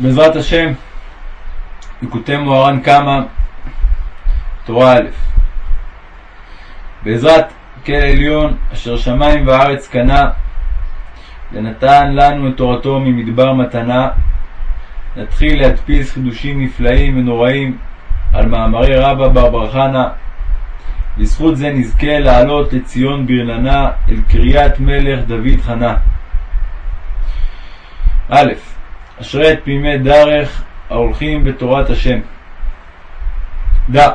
בעזרת השם, ליקוטי מוהר"ן קמא, תורה א' בעזרת כל עליון אשר שמיים וארץ קנה, ונתן לנו את תורתו ממדבר מתנה, נתחיל להדפיס חידושים נפלאים ונוראים על מאמרי רבא בר בר חנה. בזכות זה נזכה לעלות לציון ברננה אל קריית מלך דוד חנה. א. אשרי תמימי דרך ההולכים בתורת השם. דע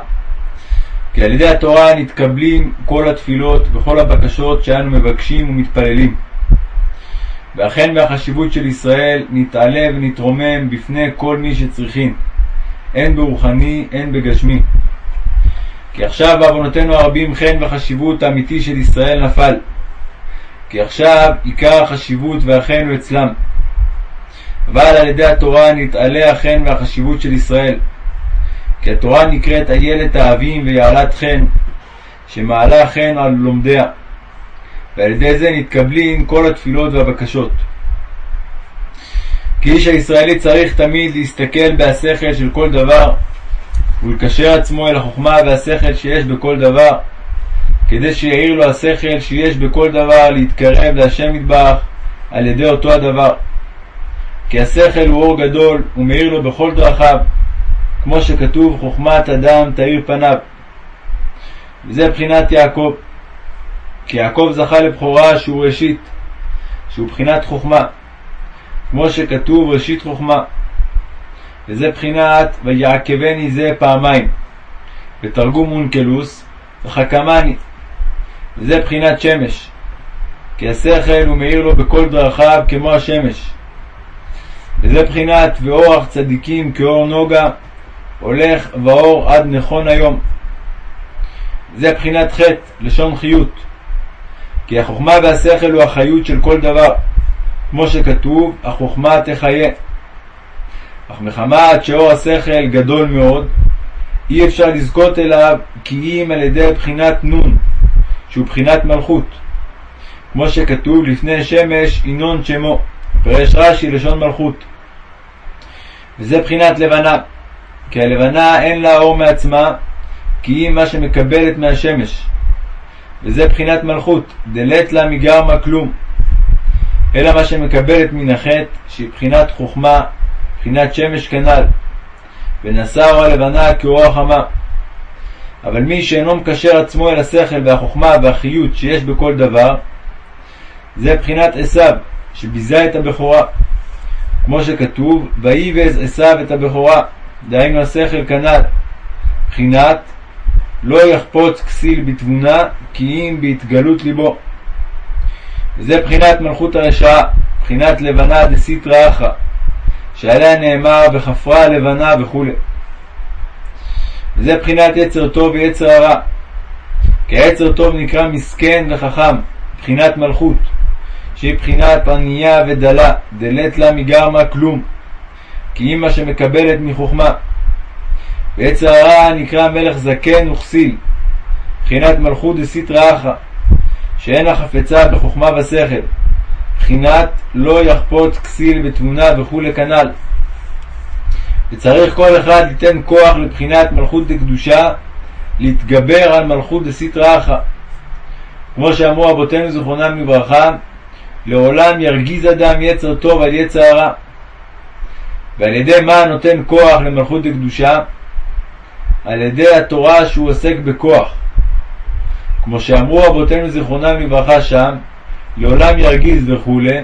כי על ידי התורה נתקבלים כל התפילות וכל הבקשות שאנו מבקשים ומתפללים. ואכן מהחשיבות של ישראל נתעלה ונתרומם בפני כל מי שצריכים, הן ברוחני הן בגשמי. כי עכשיו בעוונותינו הרבים חן והחשיבות האמיתי של ישראל נפל. כי עכשיו עיקר החשיבות והחן הוא אצלם. אבל על ידי התורה נתעלה החן והחשיבות של ישראל. כי התורה נקראת איילת האבים ויעלת חן, שמעלה חן על לומדיה. ועל ידי זה נתקבלים כל התפילות והבקשות. כי איש הישראלי צריך תמיד להסתכל בהשכל של כל דבר, ולקשר עצמו אל החוכמה והשכל שיש בכל דבר, כדי שיעיר לו השכל שיש בכל דבר להתקרב להשם יתברך על ידי אותו הדבר. כי השכל הוא אור גדול, ומאיר לו בכל דרכיו, כמו שכתוב חוכמת אדם תאיר פניו. וזה בחינת יעקב. כי יעקב זכה לבכורה שהוא ראשית, שהוא בחינת חוכמה, כמו שכתוב ראשית חוכמה. וזה בחינת ויעקבני זה פעמיים, בתרגום אונקלוס, וחכמני. וזה בחינת שמש, כי השכל הוא מאיר לו בכל דרכיו כמו השמש. וזה בחינת ואורח צדיקים כאור נוגה, הולך ואור עד נכון היום. זה בחינת חטא, לשון חיות. כי החוכמה והשכל הוא החיות של כל דבר, כמו שכתוב, החוכמה תחיה. אך מחמת שאור השכל גדול מאוד, אי אפשר לזכות אליו כי אם על ידי בחינת נון, שהוא בחינת מלכות. כמו שכתוב לפני שמש ינון שמו, פרש רש"י לשון מלכות. וזה בחינת לבנה, כי הלבנה אין לה אור מעצמה, כי היא מה שמקבלת מהשמש. וזה בחינת מלכות, דלת לה מגרמה כלום. אלא מה שמקבלת מן החטא, שהיא בחינת חוכמה, בחינת שמש כנ"ל. ונשא אור הלבנה כאור החמה. אבל מי שאינו מקשר עצמו אל השכל והחוכמה והחיות שיש בכל דבר, זה בחינת עשיו, שביזה את הבכורה. כמו שכתוב, ויבז עשיו את הבכורה, דהיינו השכל כנ"ל. בחינת לא יחפוץ כסיל בתבונה, כי אם בהתגלות ליבו. וזה בחינת מלכות הרשעה, בחינת לבנה דסיטרא אחרא, שעליה נאמר וחפרה הלבנה וכו'. וזה בחינת יצר טוב ויצר הרע. כי היצר טוב נקרא מסכן וחכם, בחינת מלכות, שהיא בחינת ענייה ודלה, דלת לה מגרמה כלום, כי היא שמקבלת מחוכמה. ויצר הרע נקרא מלך זקן וכסיל, בחינת מלכות דסיטרא אחרא, שאין החפצה בחוכמה ושכל, בחינת לא יחפוץ כסיל בתבונה וכולי כנ"ל. וצריך כל אחד ליתן כוח לבחינת מלכות דקדושה להתגבר על מלכות דסיטרא אחרא. כמו שאמרו אבותינו זיכרונם לברכה, לעולם ירגיז אדם יצר טוב על יצר הרע. ועל ידי מה נותן כוח למלכות דקדושה? על ידי התורה שהוא עוסק בכוח. כמו שאמרו אבותינו זיכרונם לברכה שם, לעולם ירגיז וכולי,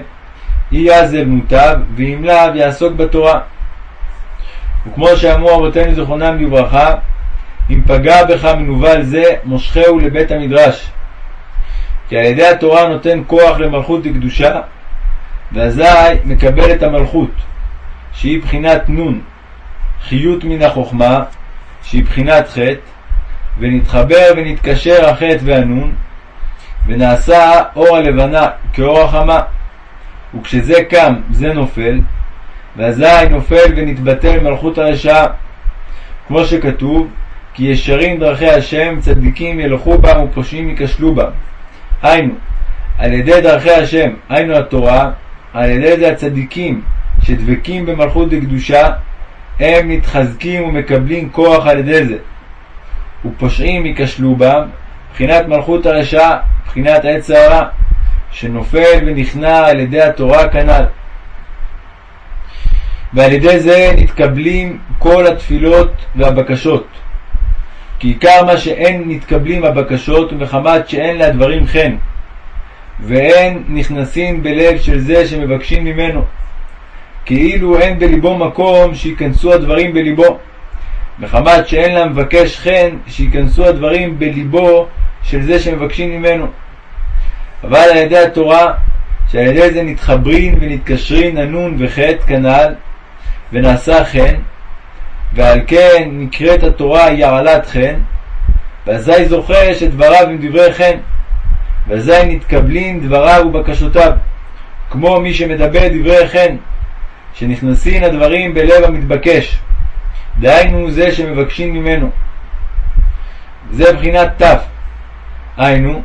אי יעזל מוטב, ואם לאו יעסוק בתורה. וכמו שאמרו אבותינו זיכרונם לברכה, אם פגע בך מנוול זה, מושכהו לבית המדרש. כי על ידי התורה נותן כוח למלכות לקדושה, ואזי מקבל את המלכות, שהיא בחינת נון, חיות מן החוכמה, שהיא בחינת חטא, ונתחבר ונתקשר החטא והנון, ונעשה אור הלבנה כאור החמה. וכשזה קם, זה נופל, ואזי נופל ונתבטל מלכות הרשעה. כמו שכתוב, כי ישרים דרכי השם, צדיקים ילכו בם ופושעים ייכשלו בם. היינו, על ידי דרכי השם, היינו התורה, על ידי זה הצדיקים, שדבקים במלכות דקדושה, הם מתחזקים ומקבלים כוח על ידי זה. ופושעים ייכשלו בם, מבחינת מלכות הרשעה, מבחינת עץ הרע, שנופל ונכנע על ידי התורה כנ"ל. ועל ידי זה נתקבלים כל התפילות והבקשות. כי עיקר מה שאין נתקבלים הבקשות ומחמת שאין להדברים חן, ואין נכנסים בלב של זה שמבקשים ממנו. כאילו אין בליבו מקום שייכנסו הדברים בליבו, מחמת שאין למבקש חן שייכנסו הדברים בליבו של זה שמבקשים ממנו. אבל על ידי התורה, שעל ידי זה נתחברין ונתקשרין הנון וחטא כנ"ל, ונעשה חן, ועל כן נקראת התורה יעלת חן, ואזי זוכה שדבריו הם דברי חן, ואזי נתקבלין דבריו ובקשותיו, כמו מי שמדבר דברי חן, שנכנסין הדברים בלב המתבקש, דהיינו זה שמבקשים ממנו. זה בחינת ת', היינו,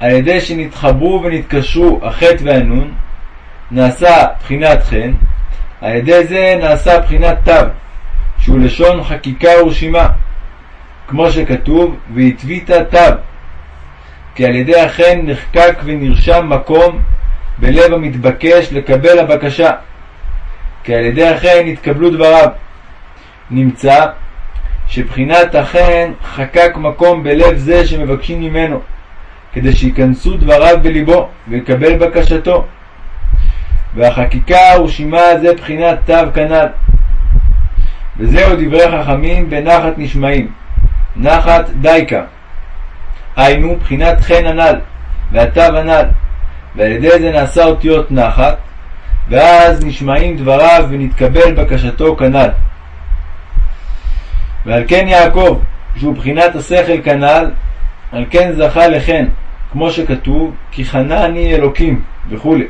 על ידי שנתחברו ונתקשרו החטא והנון, נעשה בחינת חן, על ידי זה נעשה בחינת תו, שהוא לשון חקיקה ורשימה, כמו שכתוב, והתווית תו, כי על ידי החן נחקק ונרשם מקום בלב המתבקש לקבל הבקשה, כי על ידי החן התקבלו דבריו. נמצא שבחינת החן חקק מקום בלב זה שמבקשים ממנו, כדי שייכנסו דבריו בליבו ויקבל בקשתו. והחקיקה ורשימה זה בחינת תו כנ"ל. וזהו דברי חכמים בנחת נשמעים, נחת דייקה. היינו בחינת חן הנ"ל, והתו הנ"ל, ועל ידי זה נעשה אותיות נחת, ואז נשמעים דבריו ונתקבל בקשתו כנ"ל. ועל כן יעקב, שהוא בחינת השכל כנ"ל, על כן זכה לחן, כמו שכתוב, כי חנני אלוקים, וכולי.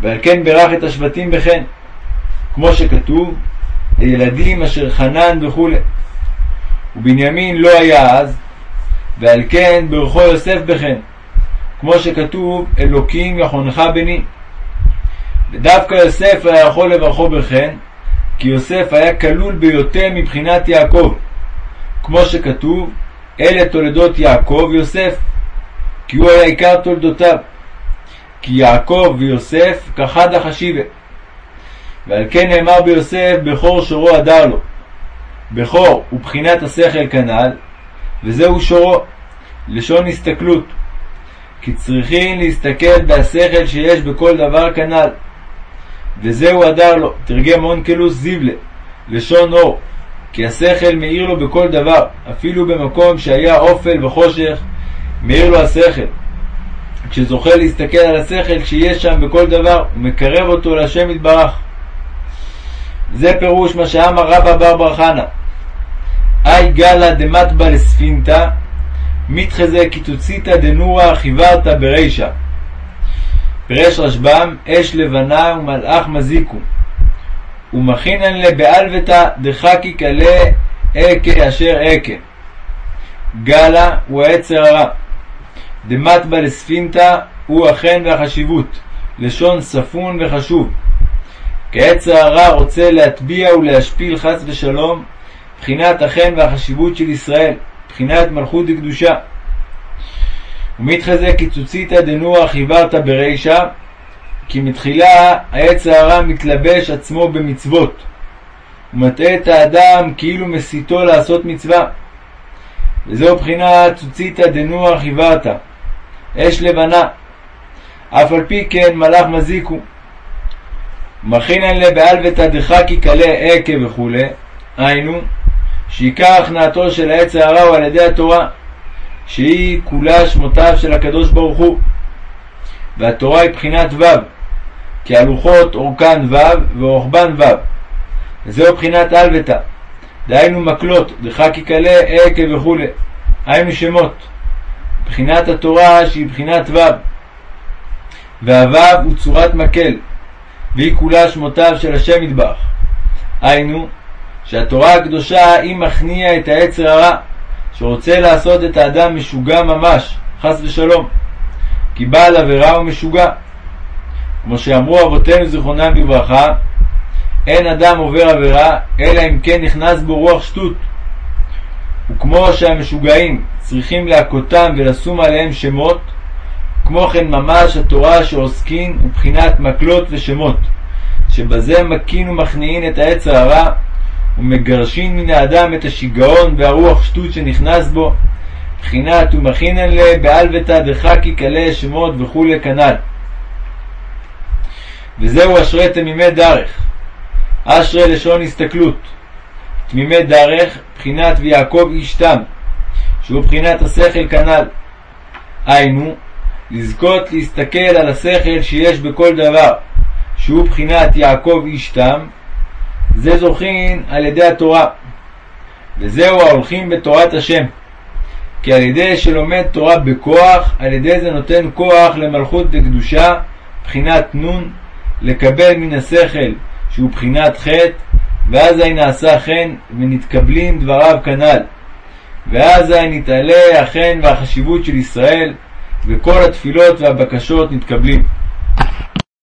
ועל כן ברך את השבטים בחן, כמו שכתוב, לילדים אשר חנן וכולי. ובנימין לא היה אז, ועל כן ברכו יוסף בחן, כמו שכתוב, אלוקים יחונך בני. ודווקא יוסף היה יכול לברכו בחן, כי יוסף היה כלול ביותר מבחינת יעקב, כמו שכתוב, אלה תולדות יעקב יוסף, כי הוא היה עיקר תולדותיו. כי יעקב ויוסף כחד החשיבה. ועל כן נאמר ביוסף בכור שורו הדר לו. בכור הוא בחינת השכל כנ"ל, וזהו שורו, לשון הסתכלות. כי צריכים להסתכל בהשכל שיש בכל דבר כנ"ל. וזהו הדר לו, תרגם אונקלוס זיבלה, לשון אור. כי השכל מאיר לו בכל דבר, אפילו במקום שהיה אופל וחושך, מאיר לו השכל. כשזוכה להסתכל על השכל שיש שם בכל דבר, הוא מקרב אותו להשם יתברך. זה פירוש מה שאמר רבא בר בר חנה. אי גלה דמטבע לספינתא, מתחזה קיטוציתא דנורא חיברת ברישא. פירש רשב"ם, אש לבנה ומלאך מזיקו. ומכינן לבעלבתא דחקי כלה אכה אשר אכה. גלה הוא העצר הרע. דמטבע לספינתא הוא החן והחשיבות, לשון ספון וחשוב. כעץ הרע רוצה להטביע ולהשפיל חס ושלום, בחינת החן והחשיבות של ישראל, בחינת מלכות דקדושה. ומתחזה קיצוציתא דנורא חיברת ברישא, כי מתחילה העץ הרע מתלבש עצמו במצוות, ומטעה את האדם כאילו מסיתו לעשות מצווה. וזהו בחינת צוציתא דנורא חיברתא, אש לבנה, אף על פי כן מלאך מזיקו. מכינן לבעלבתא דחקי קלה עקב וכולי, היינו, שעיקר הכנעתו של העץ הרע הוא על ידי התורה, שהיא כולה שמותיו של הקדוש ברוך הוא. והתורה היא בחינת ו', כי הלוחות אורכן ו' ורוחבן ו', וזהו בחינת אלבתא, דהיינו מקלות, דחקי קלה עקב וכולי, היינו שמות. בחינת התורה שהיא בחינת ו', והו' הוא צורת מקל, והיא כולה שמותיו של השם ידבח. היינו, שהתורה הקדושה היא מכניע את העצר הרע, שרוצה לעשות את האדם משוגע ממש, חס ושלום, כי בעל עבירה הוא משוגע. כמו שאמרו אבותינו זיכרונם לברכה, אין אדם עובר עבירה, אלא אם כן נכנס בו רוח שטות. וכמו שהמשוגעים צריכים להכותם ולשום עליהם שמות, כמו כן ממש התורה שעוסקין הוא בחינת מקלות ושמות, שבזה מקין ומכניעין את העץ הרע, ומגרשין מן האדם את השיגעון והרוח שטות שנכנס בו, בחינת ומכינן לה בעלבתא דחקי קלה שמות וכולי כנ"ל. וזהו אשרי תמימי דרך, אשרי לשון הסתכלות, תמימי דרך, בחינת ויעקב איש תם, שהוא בחינת השכל כנ"ל. היינו, לזכות להסתכל על השכל שיש בכל דבר, שהוא בחינת יעקב איש תם, זה זוכין על ידי התורה. וזהו ההולכים בתורת השם. כי על ידי שלומד תורה בכוח, על ידי זה נותן כוח למלכות וקדושה, בחינת נון, לקבל מן השכל שהוא בחינת חטא, ואזי נעשה חן ונתקבלים דבריו כנ"ל. ואזי נתעלה החן והחשיבות של ישראל, וכל התפילות והבקשות נתקבלים.